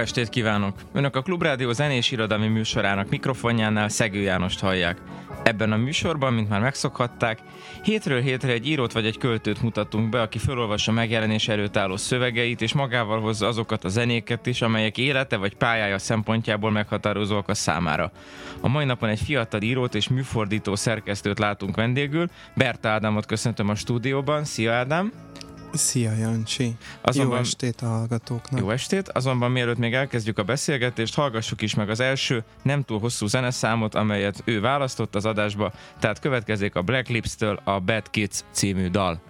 estét kívánok! Önök a Klubrádió zenés irodalmi műsorának mikrofonjánál Szegő Jánost hallják. Ebben a műsorban, mint már megszokhatták, hétről hétre egy írót vagy egy költőt mutatunk be, aki felolvassa megjelenés előtt álló szövegeit, és magával hozza azokat a zenéket is, amelyek élete vagy pályája szempontjából meghatározóak a számára. A mai napon egy fiatal írót és műfordító szerkesztőt látunk vendégül. Berta Ádámot köszöntöm a stúdióban. Szia Ádám! Szia Jancsi! Azonban, jó estét a hallgatóknak! Jó estét! Azonban mielőtt még elkezdjük a beszélgetést, hallgassuk is meg az első nem túl hosszú zeneszámot, amelyet ő választott az adásba, tehát következik a Black Lips-től a Bad Kids című dal.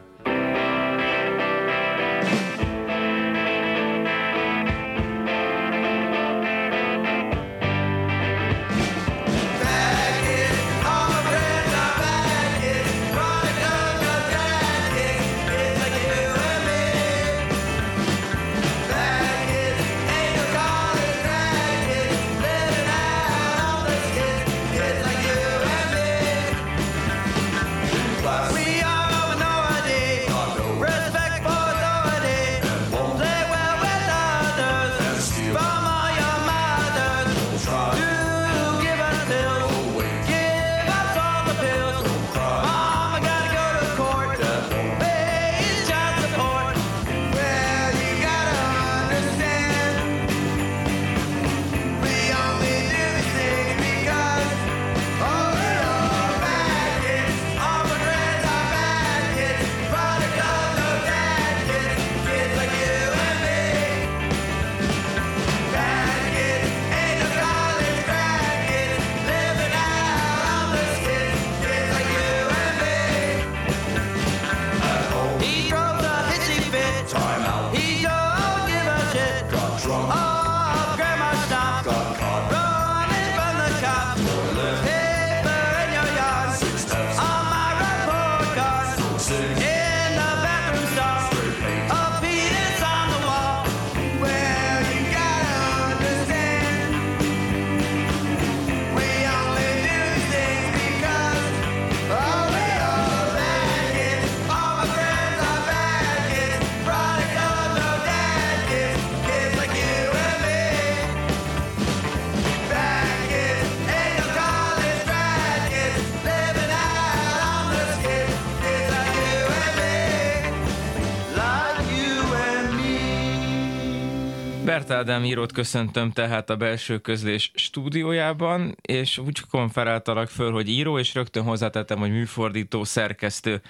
Bert Ádám írót köszöntöm tehát a belső közlés stúdiójában, és úgy konferáltalak föl, hogy író, és rögtön hozzátettem, hogy műfordító, szerkesztő.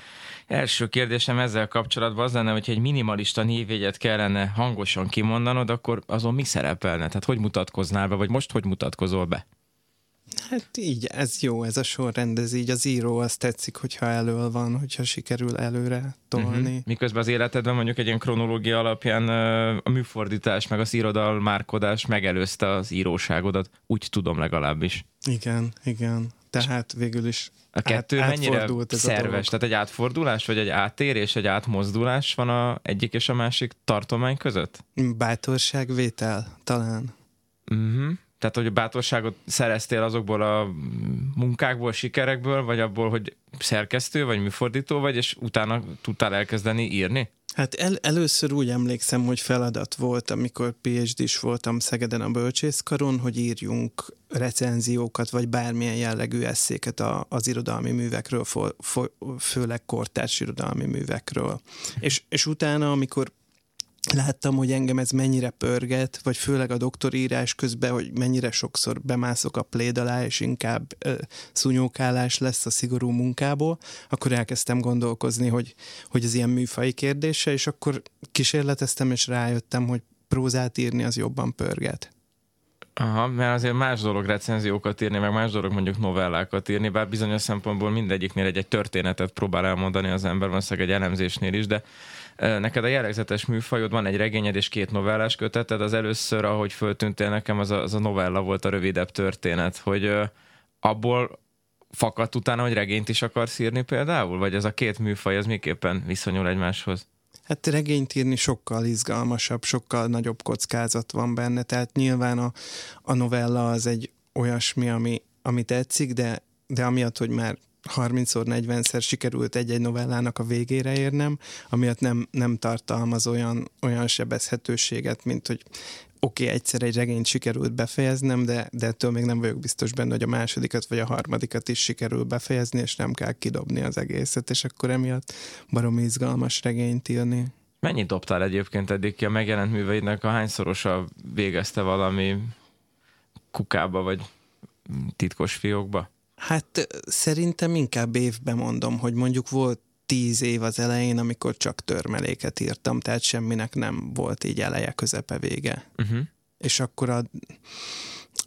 Első kérdésem ezzel kapcsolatban az lenne, hogy egy minimalista névjegyet kellene hangosan kimondanod, akkor azon mi szerepelne? Tehát hogy mutatkoznál be, vagy most hogy mutatkozol be? Hát így, ez jó, ez a sorrend, ez így az író, azt tetszik, hogyha elől van, hogyha sikerül előre tolni. Uh-huh. Miközben az életedben mondjuk egy ilyen kronológia alapján a műfordítás, meg az irodalmárkodás megelőzte az íróságodat, úgy tudom legalábbis. Igen, igen. Tehát végül is a kettő át, mennyire szerves? Tehát egy átfordulás, vagy egy áttérés, egy átmozdulás van a egyik és a másik tartomány között? Bátorságvétel, talán. Uh-huh. Tehát, hogy a bátorságot szereztél azokból a munkákból, sikerekből, vagy abból, hogy szerkesztő, vagy műfordító vagy, és utána tudtál elkezdeni írni? Hát el, először úgy emlékszem, hogy feladat volt, amikor PhD-s voltam Szegeden a bölcsészkaron, hogy írjunk recenziókat, vagy bármilyen jellegű eszéket a, az irodalmi művekről, fo, fo, főleg kortárs irodalmi művekről. És, és utána, amikor láttam, hogy engem ez mennyire pörget, vagy főleg a doktorírás közben, hogy mennyire sokszor bemászok a pléd alá, és inkább ö, szunyókálás lesz a szigorú munkából, akkor elkezdtem gondolkozni, hogy, hogy ez ilyen műfai kérdése, és akkor kísérleteztem, és rájöttem, hogy prózát írni az jobban pörget. Aha, mert azért más dolog recenziókat írni, meg más dolog mondjuk novellákat írni, bár bizonyos szempontból mindegyiknél egy, egy történetet próbál elmondani az ember, valószínűleg egy elemzésnél is, de Neked a jellegzetes műfajod van egy regényed és két novellás köteted. Az először, ahogy föltűntél nekem, az a, az a novella volt a rövidebb történet, hogy abból fakadt utána, hogy regényt is akarsz írni például? Vagy ez a két műfaj, az miképpen viszonyul egymáshoz? Hát regényt írni sokkal izgalmasabb, sokkal nagyobb kockázat van benne, tehát nyilván a, a novella az egy olyasmi, ami, ami tetszik, de, de amiatt, hogy már 30-szor, 40-szer sikerült egy-egy novellának a végére érnem, amiatt nem, nem tartalmaz olyan, olyan sebezhetőséget, mint hogy oké, okay, egyszer egy regényt sikerült befejeznem, de, de ettől még nem vagyok biztos benne, hogy a másodikat vagy a harmadikat is sikerül befejezni, és nem kell kidobni az egészet, és akkor emiatt barom izgalmas regényt írni. Mennyit dobtál egyébként eddig ki a megjelent műveidnek, a hányszorosa végezte valami kukába, vagy titkos fiókba? Hát szerintem inkább évben mondom, hogy mondjuk volt tíz év az elején, amikor csak törmeléket írtam, tehát semminek nem volt így eleje, közepe, vége. Uh-huh. És akkor ad,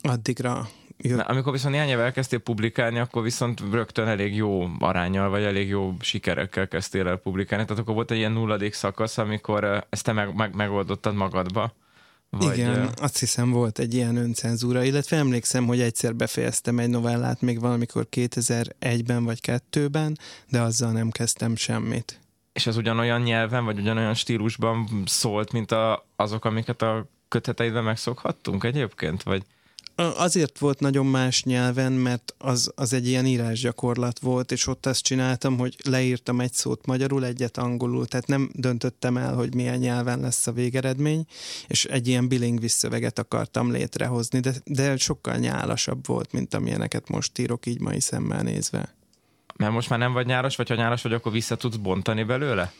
addigra jött. Na, amikor viszont néhány év elkezdtél publikálni, akkor viszont rögtön elég jó arányal, vagy elég jó sikerekkel kezdtél el publikálni. Tehát akkor volt egy ilyen nulladik szakasz, amikor ezt te meg, meg, megoldottad magadba. Vagy... Igen, azt hiszem volt egy ilyen öncenzúra, illetve emlékszem, hogy egyszer befejeztem egy novellát még valamikor 2001-ben vagy 2002-ben, de azzal nem kezdtem semmit. És az ugyanolyan nyelven, vagy ugyanolyan stílusban szólt, mint a, azok, amiket a köteteidben megszokhattunk egyébként? Vagy... Azért volt nagyon más nyelven, mert az, az egy ilyen írásgyakorlat volt, és ott azt csináltam, hogy leírtam egy szót magyarul, egyet angolul, tehát nem döntöttem el, hogy milyen nyelven lesz a végeredmény, és egy ilyen bilingvis szöveget akartam létrehozni, de, de sokkal nyálasabb volt, mint amilyeneket most írok így mai szemmel nézve. Mert most már nem vagy nyálas, vagy ha nyálas vagy, akkor vissza tudsz bontani belőle?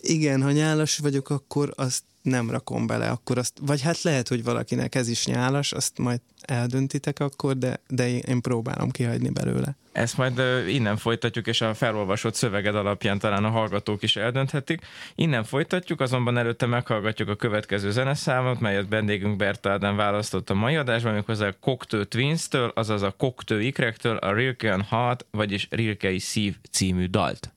Igen, ha nyálas vagyok, akkor azt nem rakom bele, akkor azt, vagy hát lehet, hogy valakinek ez is nyálas, azt majd eldöntitek akkor, de, de én próbálom kihagyni belőle. Ezt majd innen folytatjuk, és a felolvasott szöveged alapján talán a hallgatók is eldönthetik. Innen folytatjuk, azonban előtte meghallgatjuk a következő zeneszámot, melyet vendégünk Berta Ádám választott a mai adásban, méghozzá a Cocteau Twins-től, azaz a Cocteau Ikrektől a Rilke Heart, vagyis Rilkei Szív című dalt.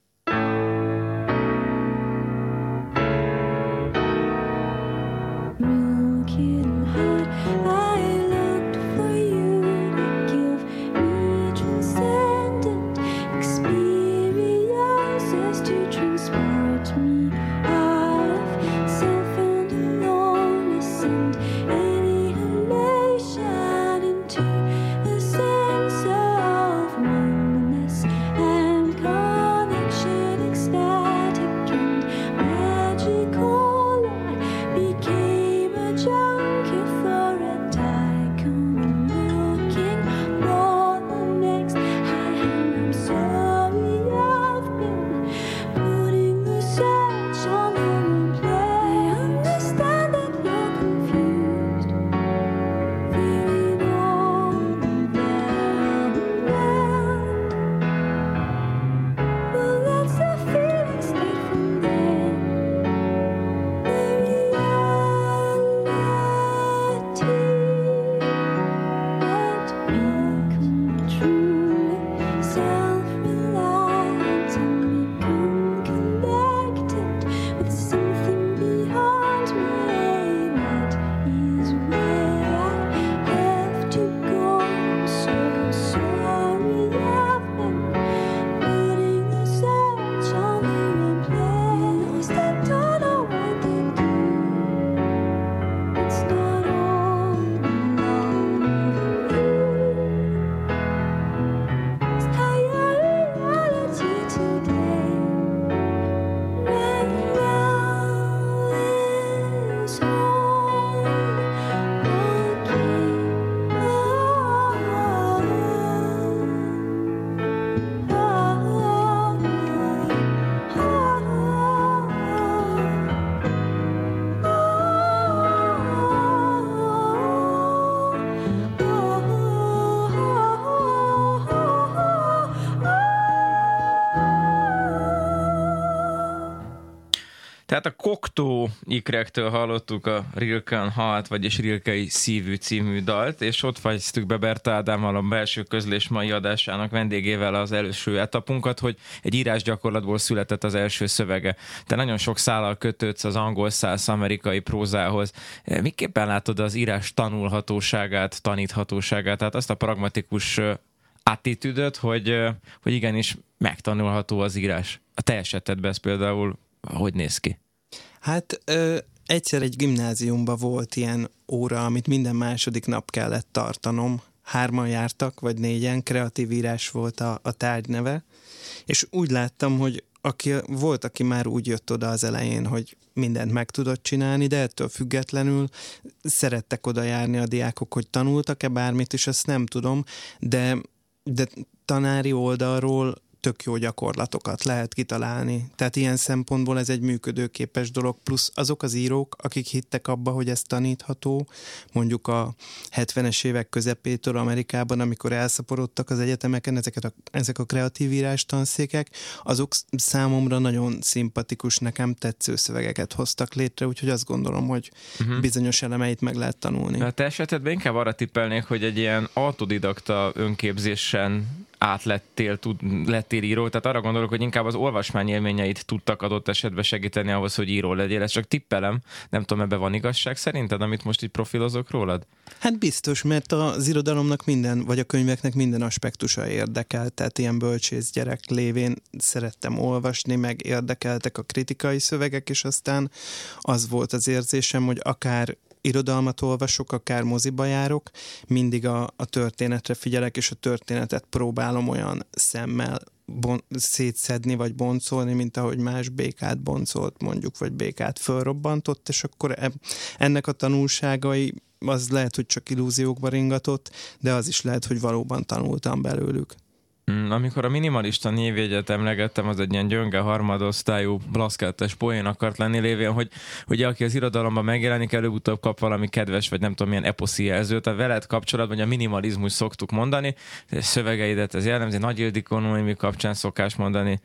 Tehát a Koktó ikrektől hallottuk a Rilken Halt, vagyis Rilkei szívű című dalt, és ott fejeztük be Berta Ádámmal a belső közlés mai adásának vendégével az első etapunkat, hogy egy írás gyakorlatból született az első szövege. Te nagyon sok szállal kötődsz az angol száz amerikai prózához. Miképpen látod az írás tanulhatóságát, taníthatóságát, tehát azt a pragmatikus attitűdöt, hogy, hogy igenis megtanulható az írás. A te esetedben ez például hogy néz ki? Hát ö, egyszer egy gimnáziumban volt ilyen óra, amit minden második nap kellett tartanom. Hárman jártak, vagy négyen, kreatív írás volt a, a tárgyneve, és úgy láttam, hogy aki, volt, aki már úgy jött oda az elején, hogy mindent meg tudott csinálni, de ettől függetlenül szerettek oda járni a diákok, hogy tanultak-e bármit, és ezt nem tudom, de, de tanári oldalról tök jó gyakorlatokat lehet kitalálni. Tehát ilyen szempontból ez egy működőképes dolog, plusz azok az írók, akik hittek abba, hogy ez tanítható, mondjuk a 70-es évek közepétől Amerikában, amikor elszaporodtak az egyetemeken ezeket a, ezek a kreatív írás tanszékek, azok számomra nagyon szimpatikus, nekem tetsző szövegeket hoztak létre, úgyhogy azt gondolom, hogy uh-huh. bizonyos elemeit meg lehet tanulni. A te esetedben inkább arra tippelnék, hogy egy ilyen autodidakta önképzésen átlettél, tud, lettél író, tehát arra gondolok, hogy inkább az olvasmány élményeit tudtak adott esetben segíteni ahhoz, hogy író legyél. Ez csak tippelem, nem tudom, ebben van igazság szerinted, amit most így profilozok rólad? Hát biztos, mert az irodalomnak minden, vagy a könyveknek minden aspektusa érdekel, tehát ilyen bölcsész gyerek lévén szerettem olvasni, meg érdekeltek a kritikai szövegek, és aztán az volt az érzésem, hogy akár irodalmat olvasok, akár moziba járok, mindig a, a történetre figyelek, és a történetet próbálom olyan szemmel bon, szétszedni, vagy boncolni, mint ahogy más békát boncolt mondjuk, vagy békát fölrobbantott, és akkor e, ennek a tanulságai az lehet, hogy csak illúziókba ringatott, de az is lehet, hogy valóban tanultam belőlük. Amikor a minimalista névjegyet emlegettem, az egy ilyen gyönge harmadosztályú blaszkettes poén akart lenni lévén, hogy ugye aki az irodalomban megjelenik, előbb-utóbb kap valami kedves, vagy nem tudom milyen eposzi jelzőt, tehát veled kapcsolatban, a minimalizmus szoktuk mondani, szövegeidet ez jellemzi, Nagy Ildikó Noémi kapcsán szokás mondani,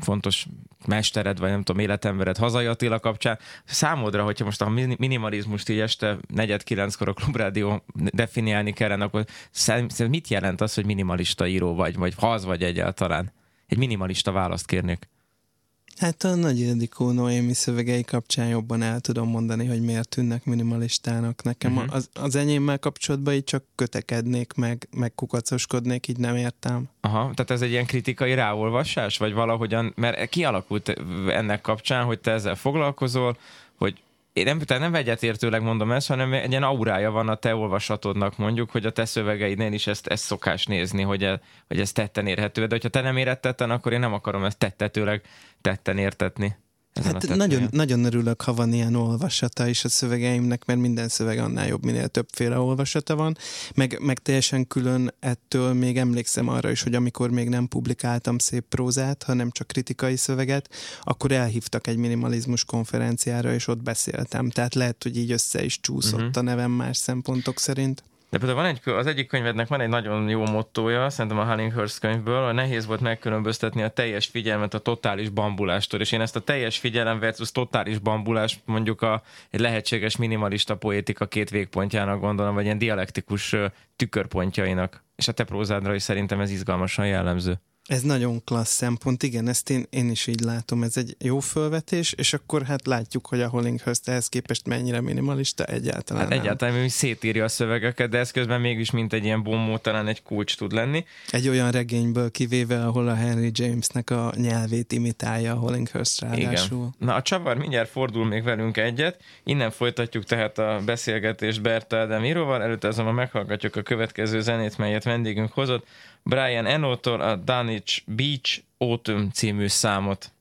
fontos mestered, vagy nem tudom, életembered hazai Attila kapcsán. Számodra, hogyha most a minimalizmust így este negyed kilenckor a Klubrádió definiálni kellene, akkor szerintem mit jelent az, hogy minimalista író vagy, vagy ha az vagy egyáltalán? Egy minimalista választ kérnék. Hát a Nagy Ildikó Noémi szövegei kapcsán jobban el tudom mondani, hogy miért tűnnek minimalistának. Nekem uh-huh. az, az enyémmel kapcsolatban így csak kötekednék, meg, meg kukacoskodnék, így nem értem. Aha, tehát ez egy ilyen kritikai ráolvasás, vagy valahogyan, mert kialakult ennek kapcsán, hogy te ezzel foglalkozol, én nem, tehát nem egyetértőleg mondom ezt, hanem egy ilyen aurája van a te olvasatodnak mondjuk, hogy a te szövegeidnél is ezt, ezt szokás nézni, hogy, e, hogy ez tetten érhető. De hogyha te nem érettetten, akkor én nem akarom ezt tettetőleg tetten értetni. Hát nagyon, nagyon örülök, ha van ilyen olvasata is a szövegeimnek, mert minden szöveg annál jobb, minél többféle olvasata van. Meg, meg teljesen külön ettől még emlékszem arra is, hogy amikor még nem publikáltam szép prózát, hanem csak kritikai szöveget, akkor elhívtak egy minimalizmus konferenciára, és ott beszéltem. Tehát lehet, hogy így össze is csúszott uh-huh. a nevem más szempontok szerint. De például van egy, az egyik könyvednek van egy nagyon jó mottója, szerintem a Hallinghurst könyvből, a nehéz volt megkülönböztetni a teljes figyelmet a totális bambulástól, és én ezt a teljes figyelem versus totális bambulás mondjuk a egy lehetséges minimalista poétika két végpontjának gondolom, vagy ilyen dialektikus tükörpontjainak. És a te prózádra is szerintem ez izgalmasan jellemző. Ez nagyon klassz szempont, igen, ezt én, én is így látom, ez egy jó fölvetés, és akkor hát látjuk, hogy a Hollinghurst ehhez képest mennyire minimalista egyáltalán hát egyáltalán, hogy szétírja a szövegeket, de ez közben mégis mint egy ilyen bombó talán egy kulcs tud lenni. Egy olyan regényből kivéve, ahol a Henry Jamesnek a nyelvét imitálja a Hollinghurst ráadásul. Igen. Na a csavar mindjárt fordul még velünk egyet, innen folytatjuk tehát a beszélgetést Berta Adamiroval, előtte azonban meghallgatjuk a következő zenét, melyet vendégünk hozott, Brian Eno-tól a Dunwich Beach Autumn című számot.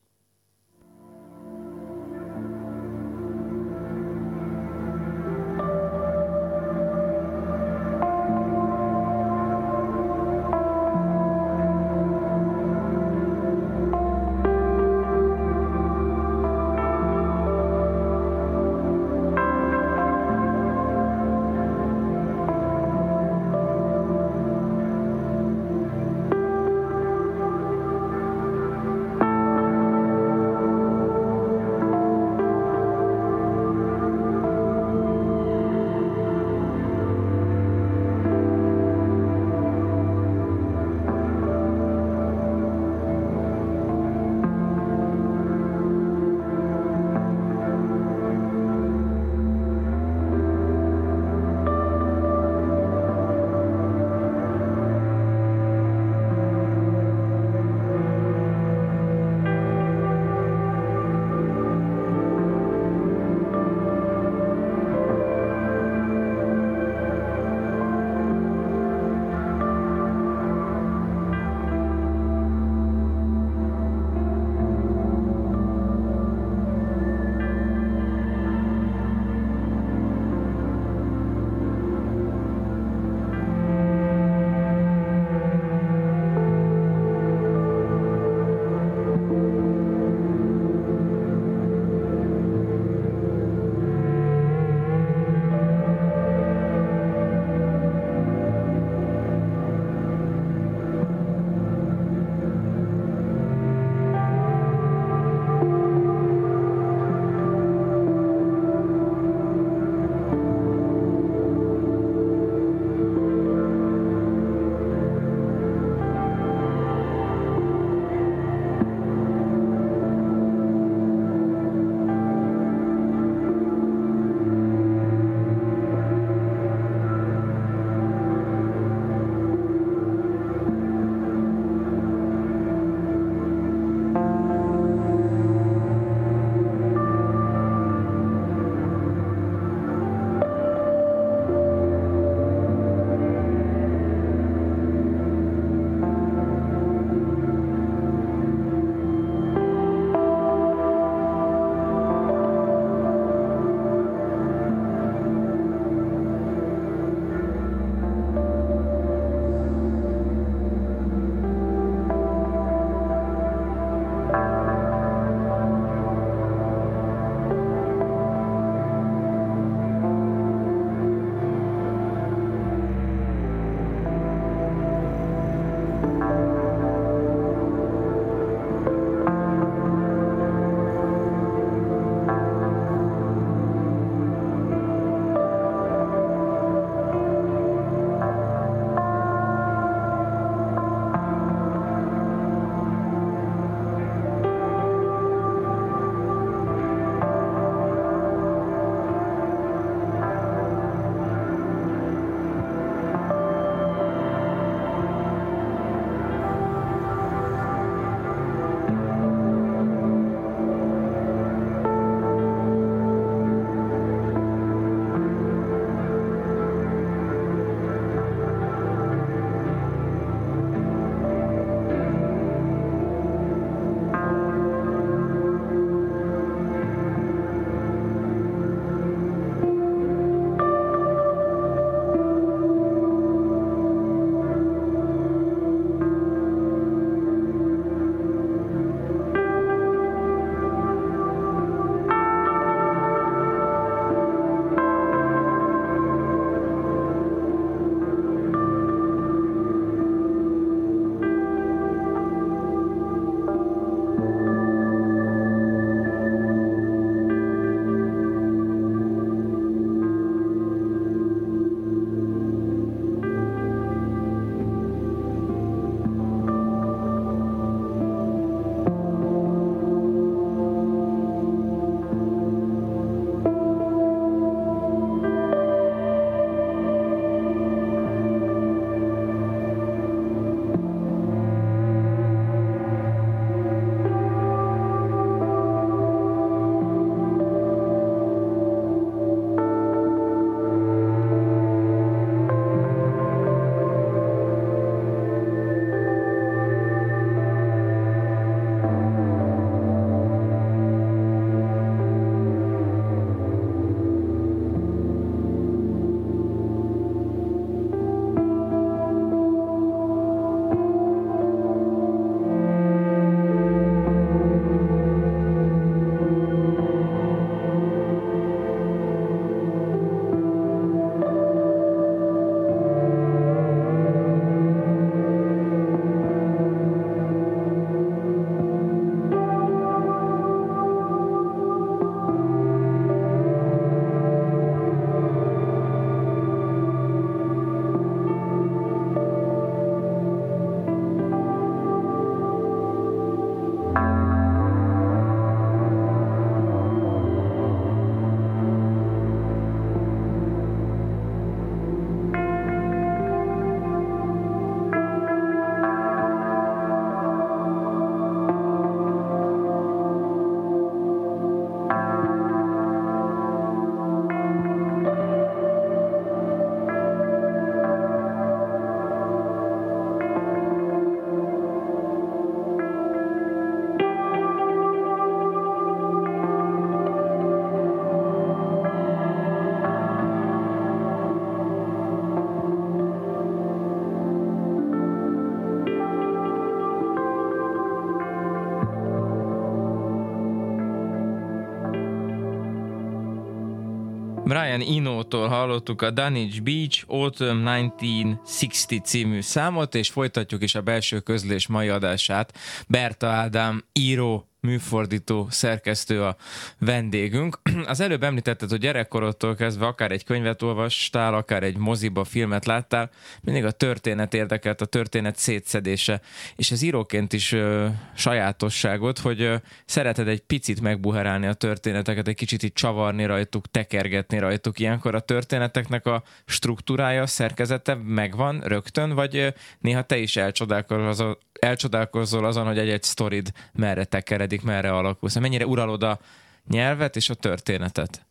Brian Ino-tól hallottuk a Dunwich Beach Autumn 1960 című számot, és folytatjuk is a belső közlés mai adását. Berta Ádám író műfordító, szerkesztő a vendégünk. Az előbb említetted, hogy gyerekkorodtól kezdve akár egy könyvet olvastál, akár egy moziba filmet láttál, mindig a történet érdekelt, a történet szétszedése. És ez íróként is ö, sajátosságot, hogy ö, szereted egy picit megbuherálni a történeteket, egy kicsit így csavarni rajtuk, tekergetni rajtuk. Ilyenkor a történeteknek a struktúrája, szerkezete megvan rögtön, vagy ö, néha te is elcsodálkozol, elcsodálkozol azon, hogy egy-egy sztorid merre tekeredik, merre alakul. Szóval mennyire uralod a nyelvet és a történetet?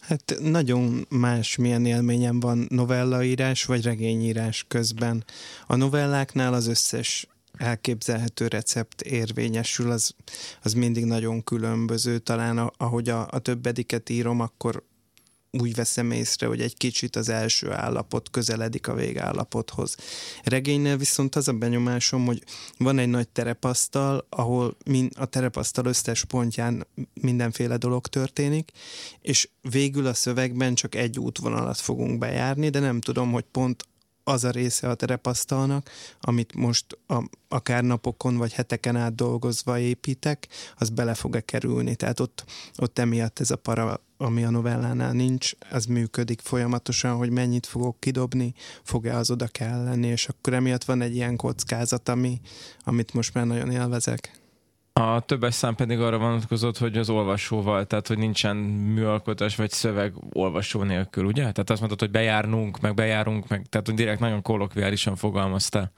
Hát nagyon más milyen élményem van novellaírás vagy regényírás közben. A novelláknál az összes elképzelhető recept érvényesül, az, az mindig nagyon különböző. Talán ahogy a, a többediket írom, akkor úgy veszem észre, hogy egy kicsit az első állapot közeledik a végállapothoz. Regénynél viszont az a benyomásom, hogy van egy nagy terepasztal, ahol a terepasztal összes pontján mindenféle dolog történik, és végül a szövegben csak egy útvonalat fogunk bejárni, de nem tudom, hogy pont az a része a terepasztalnak, amit most a, akár napokon vagy heteken át dolgozva építek, az bele fog-e kerülni. Tehát ott, ott emiatt ez a para, ami a novellánál nincs, az működik folyamatosan, hogy mennyit fogok kidobni, fog-e az oda kell lenni, és akkor emiatt van egy ilyen kockázat, ami, amit most már nagyon élvezek. A többes szám pedig arra vonatkozott, hogy az olvasóval, tehát hogy nincsen műalkotás vagy szöveg olvasó nélkül, ugye? Tehát azt mondtad, hogy bejárnunk, meg bejárunk, meg, tehát hogy direkt nagyon kolokviálisan fogalmaztál.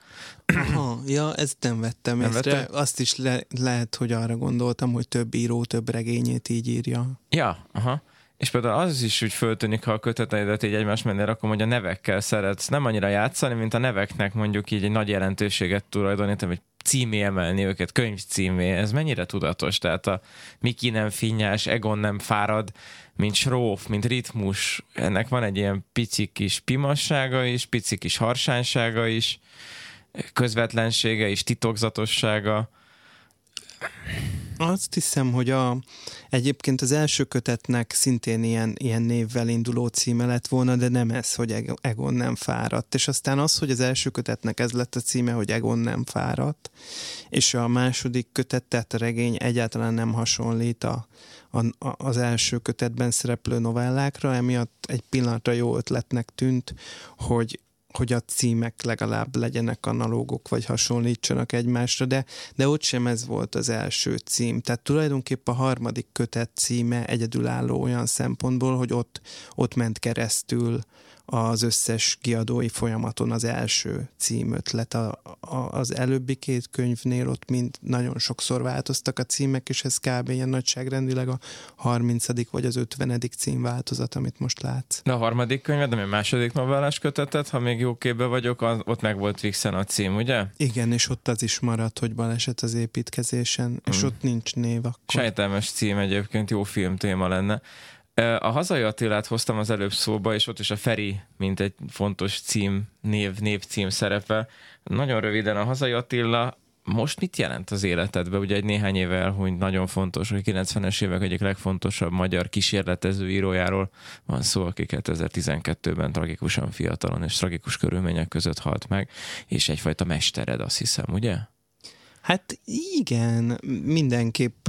Aha, ja, ezt nem vettem nem észre. Vette? Azt is le, lehet, hogy arra gondoltam, hogy több író több regényét így írja. Ja, aha. És például az is úgy föltűnik, ha a köteteidet így egymás mellé rakom, hogy a nevekkel szeretsz nem annyira játszani, mint a neveknek mondjuk így egy nagy jelentőséget tulajdonítani, vagy címé emelni őket, könyv címé. Ez mennyire tudatos? Tehát a Miki nem finnyás, Egon nem fárad, mint sróf, mint ritmus. Ennek van egy ilyen pici kis pimassága is, pici kis harsánysága is, közvetlensége is, titokzatossága. Azt hiszem, hogy a, egyébként az első kötetnek szintén ilyen, ilyen névvel induló címe lett volna, de nem ez, hogy Egon nem fáradt. És aztán az, hogy az első kötetnek ez lett a címe, hogy Egon nem fáradt, és a második kötet, tehát a regény egyáltalán nem hasonlít a, a, az első kötetben szereplő novellákra, emiatt egy pillanatra jó ötletnek tűnt, hogy hogy a címek legalább legyenek analógok, vagy hasonlítsanak egymásra, de, de ott sem ez volt az első cím. Tehát tulajdonképpen a harmadik kötet címe egyedülálló olyan szempontból, hogy ott, ott ment keresztül az összes kiadói folyamaton az első címötlet. A, a, az előbbi két könyvnél ott mind nagyon sokszor változtak a címek, és ez kb. ilyen nagyságrendileg a 30. vagy az 50. címváltozat, amit most látsz. De a harmadik könyved, ami a második novellás kötetet, ha még jó képbe vagyok, az, ott meg volt Vixen a cím, ugye? Igen, és ott az is maradt, hogy baleset az építkezésen, hmm. és ott nincs név akkor. Sejtelmes cím egyébként, jó film téma lenne. A hazai Attilát hoztam az előbb szóba, és ott is a Feri, mint egy fontos cím, név, névcím szerepe. Nagyon röviden a hazai Attila most mit jelent az életedben? Ugye egy néhány éve elhunyt, nagyon fontos, hogy 90-es évek egyik legfontosabb magyar kísérletező írójáról van szó, aki 2012-ben tragikusan fiatalon és tragikus körülmények között halt meg, és egyfajta mestered, azt hiszem, ugye? Hát igen, mindenképp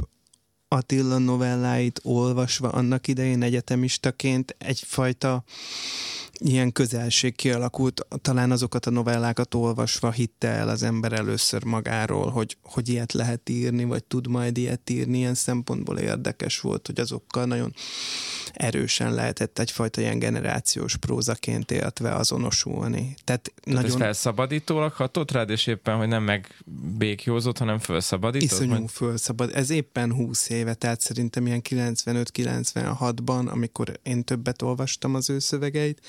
Attila novelláit olvasva annak idején egyetemistaként egyfajta ilyen közelség kialakult, talán azokat a novellákat olvasva hitte el az ember először magáról, hogy, hogy ilyet lehet írni, vagy tud majd ilyet írni, ilyen szempontból érdekes volt, hogy azokkal nagyon erősen lehetett egyfajta ilyen generációs prózaként éltve azonosulni. Tehát, Tehát nagyon... ez felszabadítólag hatott rád, és éppen, hogy nem megbékjózott, hanem felszabadított? Iszonyú majd... felszabad. Ez éppen 20 éve, tehát szerintem ilyen 95-96-ban, amikor én többet olvastam az ő szövegeit,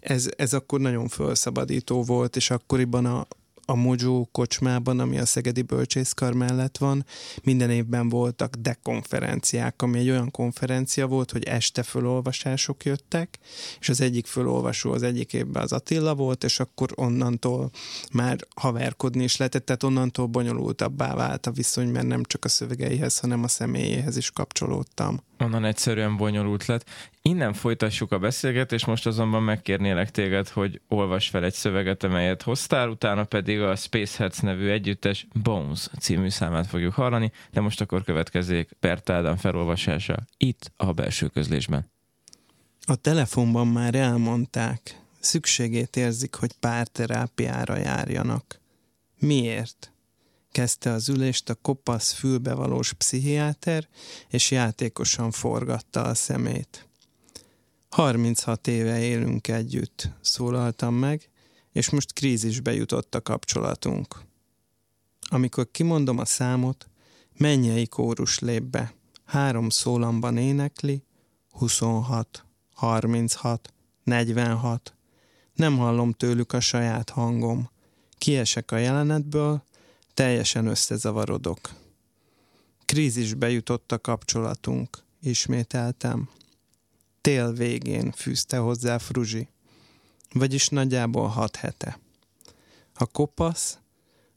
ez, ez akkor nagyon felszabadító volt, és akkoriban a, a Mojo kocsmában, ami a Szegedi Bölcsészkar mellett van, minden évben voltak dekonferenciák, ami egy olyan konferencia volt, hogy este fölolvasások jöttek, és az egyik fölolvasó az egyik évben az Attila volt, és akkor onnantól már haverkodni is lehetett, tehát onnantól bonyolultabbá vált a viszony, mert nem csak a szövegeihez, hanem a személyéhez is kapcsolódtam. Onnan egyszerűen bonyolult lett. Innen folytassuk a beszélgetést, most azonban megkérnélek téged, hogy olvas fel egy szöveget, amelyet hoztál, utána pedig a Spaceheads nevű együttes Bones című számát fogjuk hallani, de most akkor következzék Bert Ádám felolvasása itt a belső közlésben. A telefonban már elmondták, szükségét érzik, hogy párterápiára járjanak. Miért? Kezdte az ülést a kopasz fülbevalós pszichiáter, és játékosan forgatta a szemét. 36 éve élünk együtt, szólaltam meg, és most krízisbe jutott a kapcsolatunk. Amikor kimondom a számot, mennyei kórus lép be. Három szólamban énekli, 26, 36, 46. Nem hallom tőlük a saját hangom. Kiesek a jelenetből, teljesen összezavarodok. Krízisbe jutott a kapcsolatunk, ismételtem tél végén fűzte hozzá Fruzsi, vagyis nagyjából hat hete. A kopasz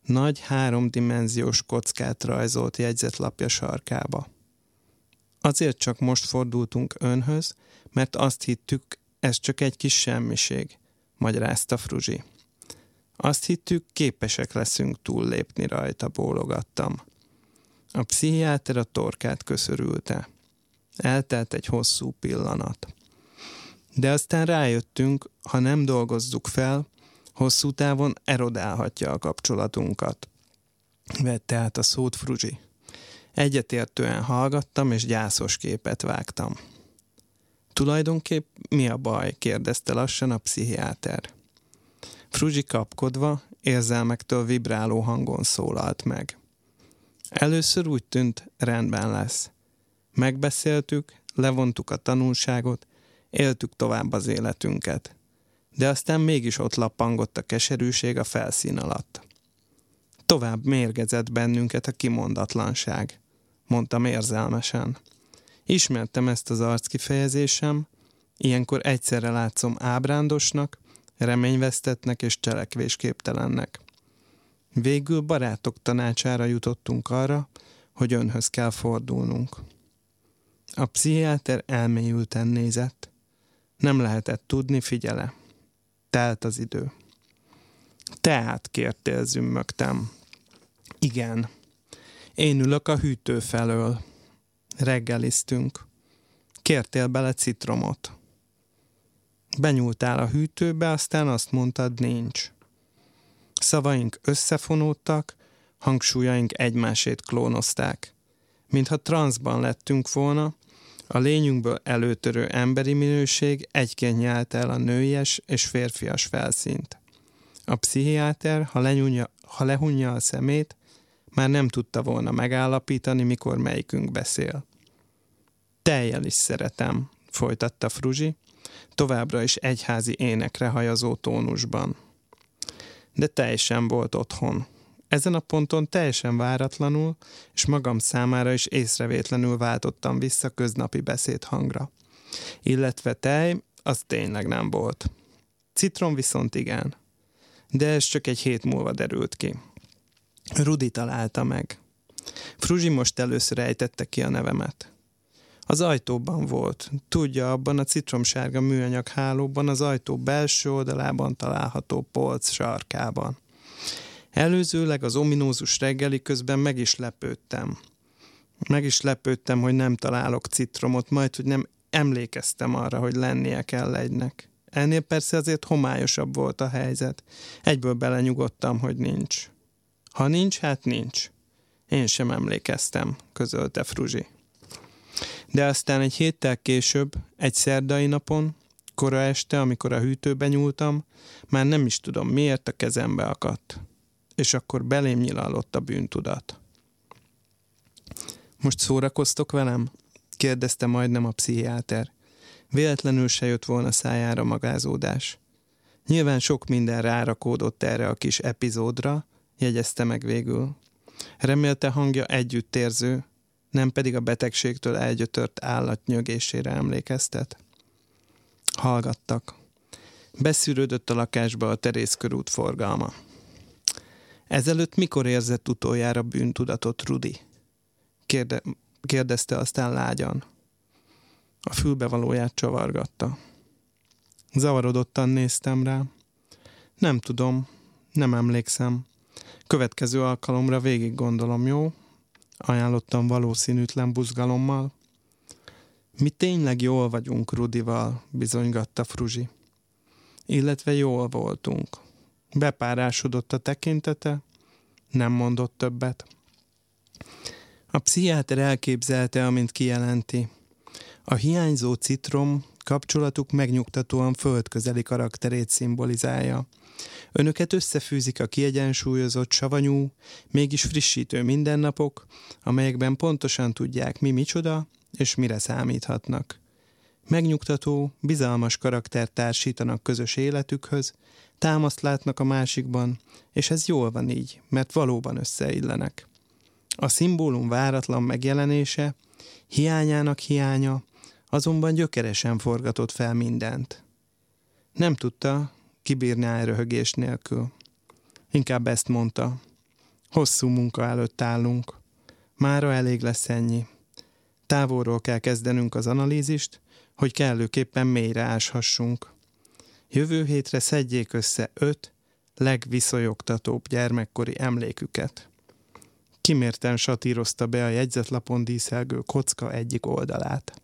nagy háromdimenziós kockát rajzolt jegyzetlapja sarkába. Azért csak most fordultunk önhöz, mert azt hittük, ez csak egy kis semmiség, magyarázta Fruzsi. Azt hittük, képesek leszünk túllépni rajta, bólogattam. A pszichiáter a torkát köszörülte. Eltelt egy hosszú pillanat. De aztán rájöttünk, ha nem dolgozzuk fel, hosszú távon erodálhatja a kapcsolatunkat. Vette át a szót Fruzsi. Egyetértően hallgattam, és gyászos képet vágtam. Tulajdonképp mi a baj? kérdezte lassan a pszichiáter. Fruzsi kapkodva, érzelmektől vibráló hangon szólalt meg. Először úgy tűnt, rendben lesz. Megbeszéltük, levontuk a tanulságot, éltük tovább az életünket. De aztán mégis ott lappangott a keserűség a felszín alatt. Tovább mérgezett bennünket a kimondatlanság, mondtam érzelmesen. Ismertem ezt az arckifejezésem, ilyenkor egyszerre látszom ábrándosnak, reményvesztetnek és cselekvésképtelennek. Végül barátok tanácsára jutottunk arra, hogy önhöz kell fordulnunk. A pszichiáter elmélyülten nézett. Nem lehetett tudni, figyele. Telt az idő. Tehát kértél, zümmögtem. Igen. Én ülök a hűtő felől. Reggeliztünk. Kértél bele citromot. Benyúltál a hűtőbe, aztán azt mondtad, nincs. Szavaink összefonódtak, hangsúlyaink egymásét klónozták. Mintha transzban lettünk volna, a lényünkből előtörő emberi minőség egyként nyelt el a nőies és férfias felszínt. A pszichiáter, ha, lenyúnya, ha lehunja a szemét, már nem tudta volna megállapítani, mikor melyikünk beszél. Teljel is szeretem, folytatta Fruzsi, továbbra is egyházi énekre hajazó tónusban. De teljesen volt otthon. Ezen a ponton teljesen váratlanul, és magam számára is észrevétlenül váltottam vissza köznapi beszédhangra. Illetve tej, az tényleg nem volt. Citrom viszont igen. De ez csak egy hét múlva derült ki. Rudi találta meg. Fruzsi most először ejtette ki a nevemet. Az ajtóban volt. Tudja, abban a citromsárga műanyag hálóban az ajtó belső oldalában található polc sarkában. Előzőleg az ominózus reggeli közben meg is lepődtem. Meg is lepődtem, hogy nem találok citromot, majd, hogy nem emlékeztem arra, hogy lennie kell egynek. Ennél persze azért homályosabb volt a helyzet. Egyből belenyugodtam, hogy nincs. Ha nincs, hát nincs. Én sem emlékeztem, közölte Fruzsi. De aztán egy héttel később, egy szerdai napon, kora este, amikor a hűtőbe nyúltam, már nem is tudom miért a kezembe akadt és akkor belém nyilalott a bűntudat. Most szórakoztok velem? kérdezte majdnem a pszichiáter. Véletlenül se jött volna szájára magázódás. Nyilván sok minden rárakódott erre a kis epizódra, jegyezte meg végül. Remélte hangja együttérző, nem pedig a betegségtől elgyötört állat nyögésére emlékeztet. Hallgattak. Beszűrődött a lakásba a Terész körút forgalma. Ezelőtt mikor érzett utoljára bűntudatot Rudi? Kérde, kérdezte aztán lágyan. A fülbevalóját csavargatta. Zavarodottan néztem rá. Nem tudom, nem emlékszem. Következő alkalomra végig gondolom, jó? Ajánlottam valószínűtlen buzgalommal. Mi tényleg jól vagyunk Rudival, bizonygatta Fruzsi. Illetve jól voltunk. Bepárásodott a tekintete, nem mondott többet. A pszichiáter elképzelte, amint kijelenti. A hiányzó citrom kapcsolatuk megnyugtatóan földközeli karakterét szimbolizálja. Önöket összefűzik a kiegyensúlyozott, savanyú, mégis frissítő mindennapok, amelyekben pontosan tudják mi micsoda, és mire számíthatnak. Megnyugtató, bizalmas karakter társítanak közös életükhöz, támaszt látnak a másikban, és ez jól van így, mert valóban összeillenek. A szimbólum váratlan megjelenése, hiányának hiánya, azonban gyökeresen forgatott fel mindent. Nem tudta, kibírná röhögés nélkül. Inkább ezt mondta. Hosszú munka előtt állunk. Mára elég lesz ennyi. Távolról kell kezdenünk az analízist, hogy kellőképpen mélyre áshassunk. Jövő hétre szedjék össze öt legviszonyogtatóbb gyermekkori emléküket. Kimérten satírozta be a jegyzetlapon díszelgő kocka egyik oldalát.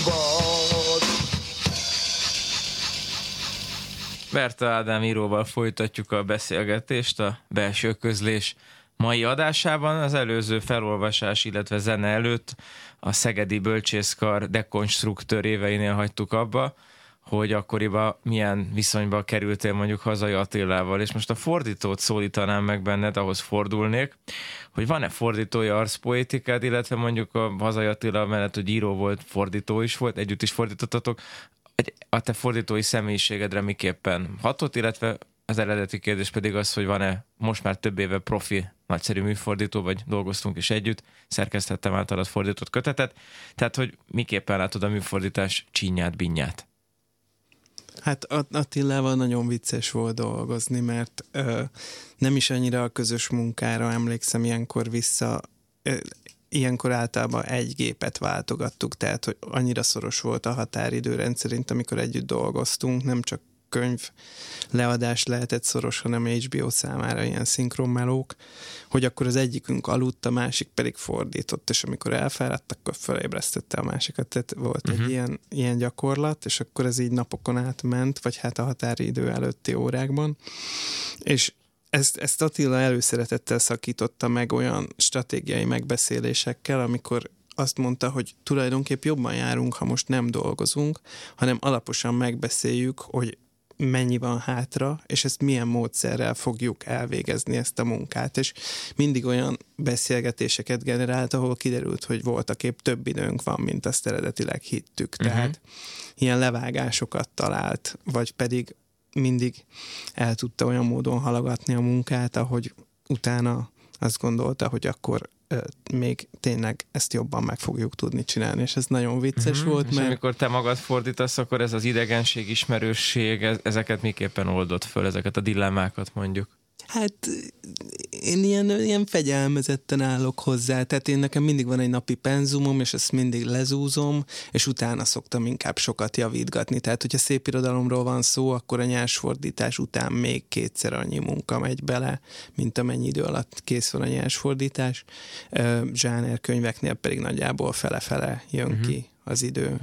Szabad. Berta Ádám íróval folytatjuk a beszélgetést a belső közlés mai adásában. Az előző felolvasás, illetve zene előtt a Szegedi Bölcsészkar dekonstruktőr éveinél hagytuk abba, hogy akkoriban milyen viszonyba kerültél mondjuk hazai Attilával, és most a fordítót szólítanám meg benned, ahhoz fordulnék, hogy van-e fordítói arszpoétikád, illetve mondjuk a hazai Attila mellett, hogy író volt, fordító is volt, együtt is fordítottatok, a te fordítói személyiségedre miképpen hatott, illetve az eredeti kérdés pedig az, hogy van-e most már több éve profi, nagyszerű műfordító, vagy dolgoztunk is együtt, szerkesztettem általad fordított kötetet, tehát hogy miképpen látod a műfordítás csínyát, binyát? Hát Attilával nagyon vicces volt dolgozni, mert ö, nem is annyira a közös munkára emlékszem ilyenkor vissza, ö, ilyenkor általában egy gépet váltogattuk, tehát hogy annyira szoros volt a határidő rendszerint, amikor együtt dolgoztunk, nem csak könyv leadás lehetett szoros, hanem HBO számára ilyen szinkronmelók, hogy akkor az egyikünk aludt, a másik pedig fordított, és amikor elfáradt, akkor felébresztette a másikat. Tehát volt uh-huh. egy mhm. ilyen, ilyen gyakorlat, és akkor ez így napokon át ment, vagy hát a határidő előtti órákban. És ezt, ezt Attila előszeretettel szakította meg olyan stratégiai megbeszélésekkel, amikor azt mondta, hogy tulajdonképp jobban járunk, ha most nem dolgozunk, hanem alaposan megbeszéljük, hogy mennyi van hátra, és ezt milyen módszerrel fogjuk elvégezni ezt a munkát. És mindig olyan beszélgetéseket generált, ahol kiderült, hogy voltak épp több időnk van, mint azt eredetileg hittük. Uh-huh. Tehát ilyen levágásokat talált, vagy pedig mindig el tudta olyan módon halogatni a munkát, ahogy utána azt gondolta, hogy akkor még tényleg ezt jobban meg fogjuk tudni csinálni, és ez nagyon vicces uh-huh. volt. És mert... amikor te magad fordítasz, akkor ez az idegenség, ismerősség, ezeket miképpen oldott föl, ezeket a dilemmákat mondjuk? Hát én ilyen, ilyen fegyelmezetten állok hozzá, tehát én nekem mindig van egy napi penzumom, és ezt mindig lezúzom, és utána szoktam inkább sokat javítgatni. Tehát, hogyha szép irodalomról van szó, akkor a nyersfordítás után még kétszer annyi munka megy bele, mint amennyi idő alatt kész van a nyersfordítás. Zsáner könyveknél pedig nagyjából fele-fele jön uh-huh. ki az idő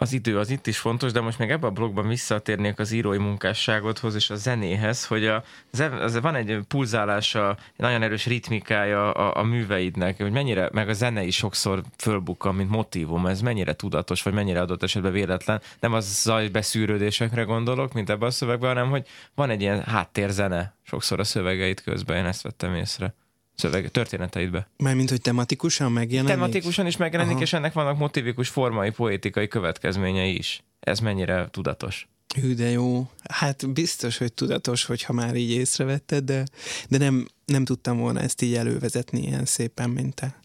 az idő az itt is fontos, de most még ebben a blogban visszatérnék az írói munkásságodhoz és a zenéhez, hogy a, az, van egy pulzálása, nagyon erős ritmikája a, a műveidnek, hogy mennyire, meg a zene is sokszor fölbukkan, mint motivum, ez mennyire tudatos, vagy mennyire adott esetben véletlen. Nem az zajbeszűrődésekre gondolok, mint ebben a szövegben, hanem hogy van egy ilyen háttérzene sokszor a szövegeit közben, én ezt vettem észre szöveg történeteidbe. Mármint, hogy tematikusan megjelenik? Tematikusan is megjelenik, Aha. és ennek vannak motivikus formai, poétikai következményei is. Ez mennyire tudatos? Hű, de jó. Hát biztos, hogy tudatos, hogyha már így észrevetted, de, de nem, nem tudtam volna ezt így elővezetni ilyen szépen, mint te.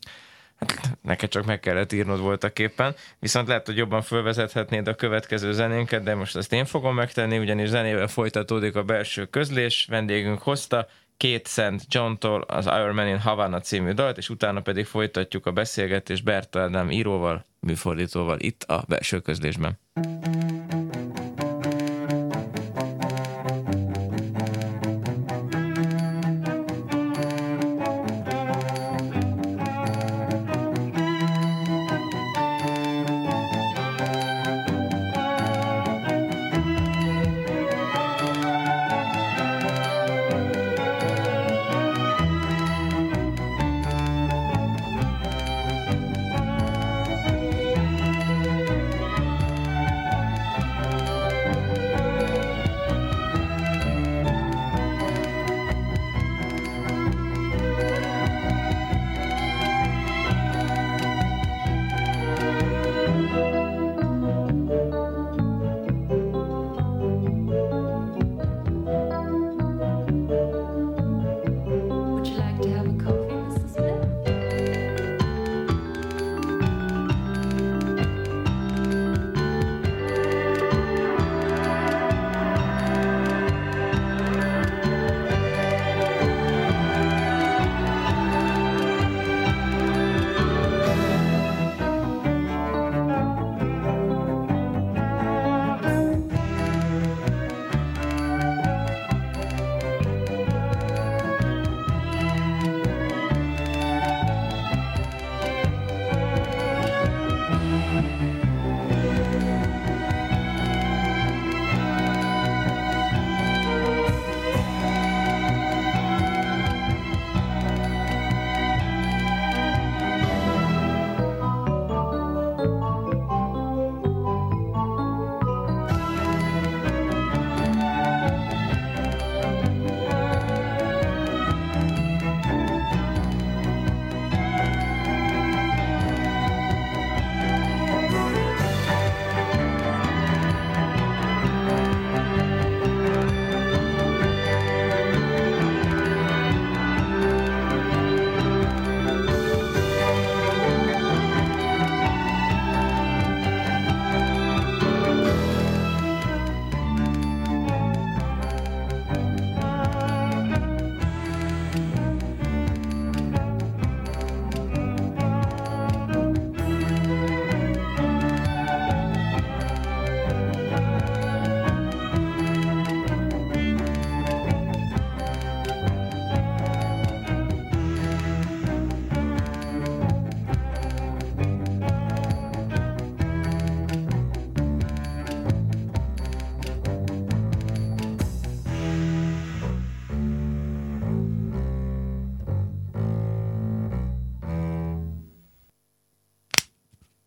Hát, neked csak meg kellett írnod voltak éppen, viszont lehet, hogy jobban fölvezethetnéd a következő zenénket, de most ezt én fogom megtenni, ugyanis zenével folytatódik a belső közlés, vendégünk hozta, két Szent John-tól az Iron Man in Havana című dalt, és utána pedig folytatjuk a beszélgetést Berta Ádám íróval, műfordítóval itt a belső közlésben.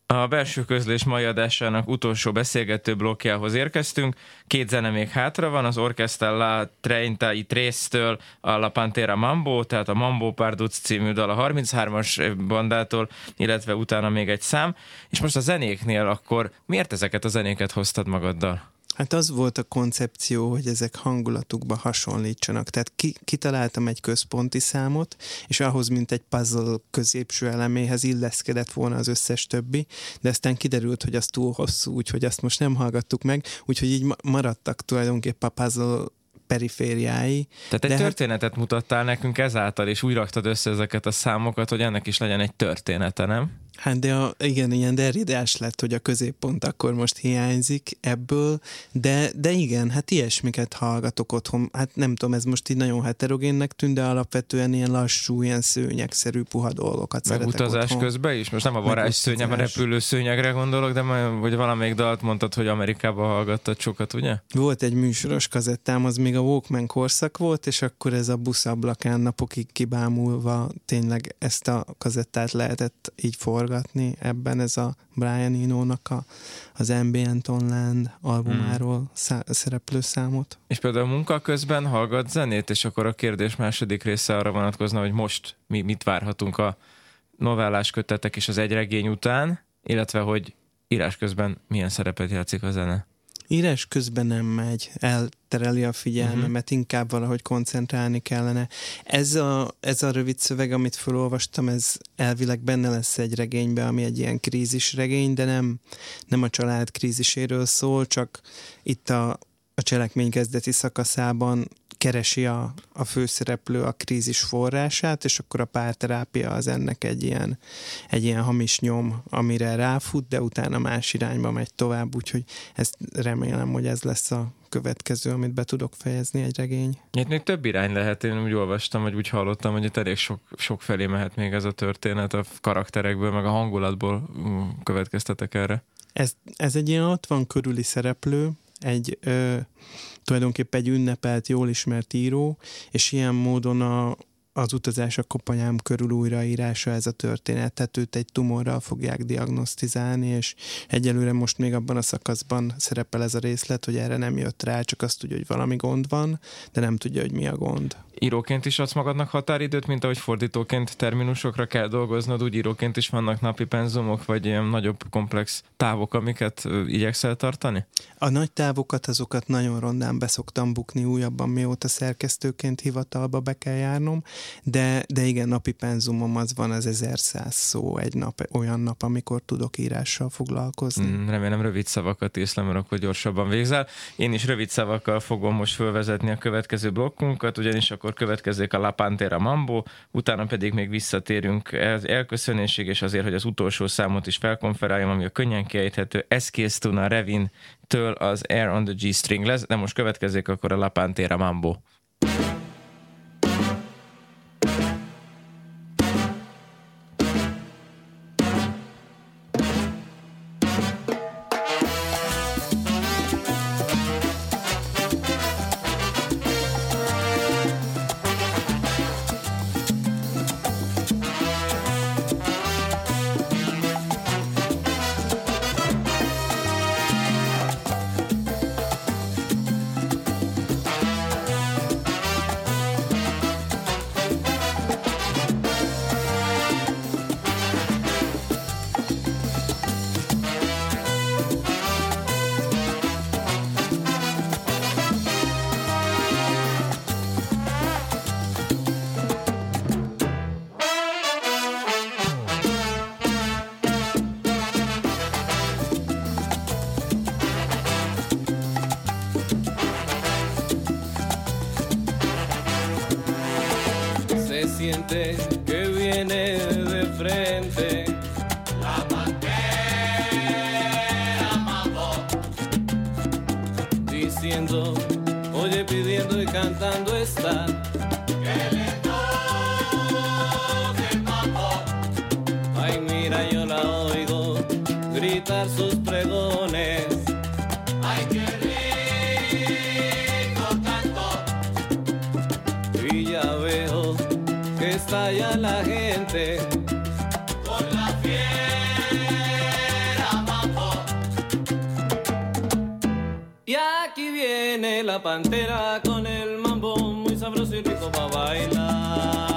A belső közlés mai adásának utolsó beszélgető blokkjához érkeztünk. Két zene még hátra van, az Orchestra La Treinta y Tres-től a La Pantera Mambo, tehát a Mambo Parduc című dal a 33-as bandától, illetve utána még egy szám. És most a zenéknél akkor miért ezeket a zenéket hoztad magaddal? Hát az volt a koncepció, hogy ezek hangulatukba hasonlítsanak. Tehát ki, kitaláltam egy központi számot, és ahhoz, mint egy puzzle középső eleméhez illeszkedett volna az összes többi, de aztán kiderült, hogy az túl hosszú, úgyhogy azt most nem hallgattuk meg, úgyhogy így maradtak tulajdonképpen a puzzle perifériái. Tehát egy hát- történetet hát... mutattál nekünk ezáltal, és úgy raktad össze ezeket a számokat, hogy ennek is legyen egy története, nem? Hát de a, igen, ilyen derridás lett, hogy a középpont akkor most hiányzik ebből, de, de igen, hát ilyesmiket hallgatok otthon. Hát nem tudom, ez most így nagyon heterogénnek tűnt, de alapvetően ilyen lassú, ilyen szőnyegszerű, puha dolgokat Meg utazás otthon. közben is? Most nem a varázs szőnyeg, a repülő szőnyegre gondolok, de majd, vagy valamelyik dalt mondtad, hogy Amerikában hallgattad sokat, ugye? Volt egy műsoros kazettám, az még a Walkman korszak volt, és akkor ez a buszablakán napokig kibámulva tényleg ezt a kazettát lehetett így for forgatni ebben ez a Brian Eno-nak a, az Ambient Online albumáról hmm. szá- szereplő számot. És például a munka közben hallgat zenét, és akkor a kérdés második része arra vonatkozna, hogy most mi mit várhatunk a novellás kötetek és az egyregény után, illetve hogy írás közben milyen szerepet játszik a zene. Írás közben nem megy, eltereli a figyelmemet, uh-huh. inkább valahogy koncentrálni kellene. Ez a, ez a rövid szöveg, amit felolvastam, ez elvileg benne lesz egy regénybe, ami egy ilyen krízisregény, de nem, nem a család kríziséről szól, csak itt a, a cselekmény kezdeti szakaszában keresi a, a főszereplő a krízis forrását, és akkor a párterápia az ennek egy ilyen, egy ilyen hamis nyom, amire ráfut, de utána más irányba megy tovább, úgyhogy ezt remélem, hogy ez lesz a következő, amit be tudok fejezni egy regény. Itt még több irány lehet, én úgy olvastam, vagy úgy hallottam, hogy itt elég sok, sok felé mehet még ez a történet, a karakterekből, meg a hangulatból mm, következtetek erre. Ez, ez egy ilyen 60 körüli szereplő, egy ö, tulajdonképpen egy ünnepelt, jól ismert író, és ilyen módon a, az utazás a kopanyám körül újraírása ez a történet, tehát őt egy tumorral fogják diagnosztizálni, és egyelőre most még abban a szakaszban szerepel ez a részlet, hogy erre nem jött rá, csak azt tudja, hogy valami gond van, de nem tudja, hogy mi a gond. Íróként is adsz magadnak határidőt, mint ahogy fordítóként terminusokra kell dolgoznod, úgy íróként is vannak napi penzumok, vagy ilyen nagyobb komplex távok, amiket igyekszel tartani? A nagy távokat, azokat nagyon rondán beszoktam bukni újabban, mióta szerkesztőként hivatalba be kell járnom, de, de igen, napi penzumom az van az 1100 szó egy nap, olyan nap, amikor tudok írással foglalkozni. Mm, remélem rövid szavakat észlem, mert akkor gyorsabban végzel. Én is rövid szavakkal fogom most fölvezetni a következő blokkunkat, ugyanis akkor következik a La Pantera Mambo, utána pedig még visszatérünk az elköszönésig, és azért, hogy az utolsó számot is felkonferáljam, ami a könnyen kiejthető Eskilstuna Revin től az Air on the G-string lesz, de most következik akkor a La Pantera Mambo. estalla la viene la pantera con el mambo muy sabroso y rico para bailar.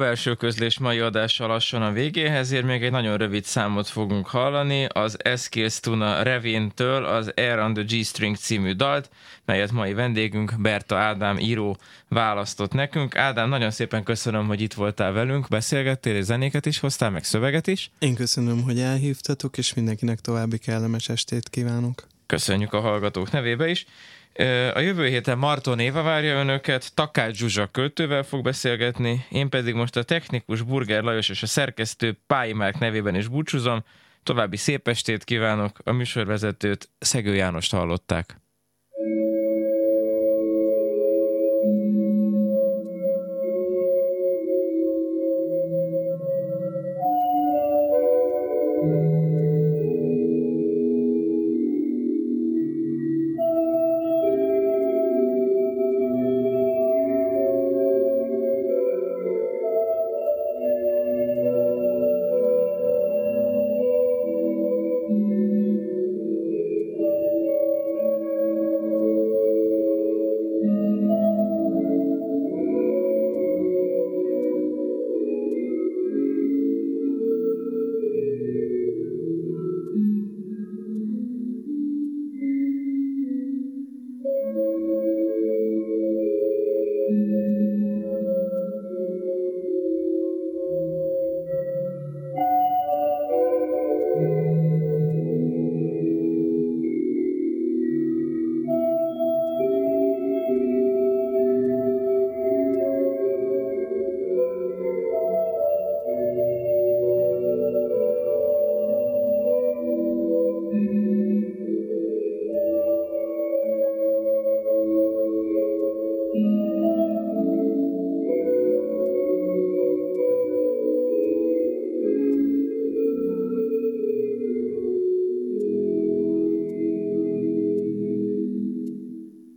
Belső közlés mai adása lassan a végéhez ér, még egy nagyon rövid számot fogunk hallani, az Eskills Tuna Revintől az Air on the G-String című dalt, melyet mai vendégünk Berta Ádám író választott nekünk. Ádám, nagyon szépen köszönöm, hogy itt voltál velünk, beszélgettél, és zenéket is hoztál, meg szöveget is. Én köszönöm, hogy elhívtatok, és mindenkinek további kellemes estét kívánok. Köszönjük a hallgatók nevébe is. A jövő héten Marton Éva várja önöket, Takács Zsuzsa költővel fog beszélgetni, én pedig most a technikus Burger Lajos és a szerkesztő Pályi Márk nevében is búcsúzom. További szép estét kívánok, a műsorvezetőt Szegő Jánost hallották.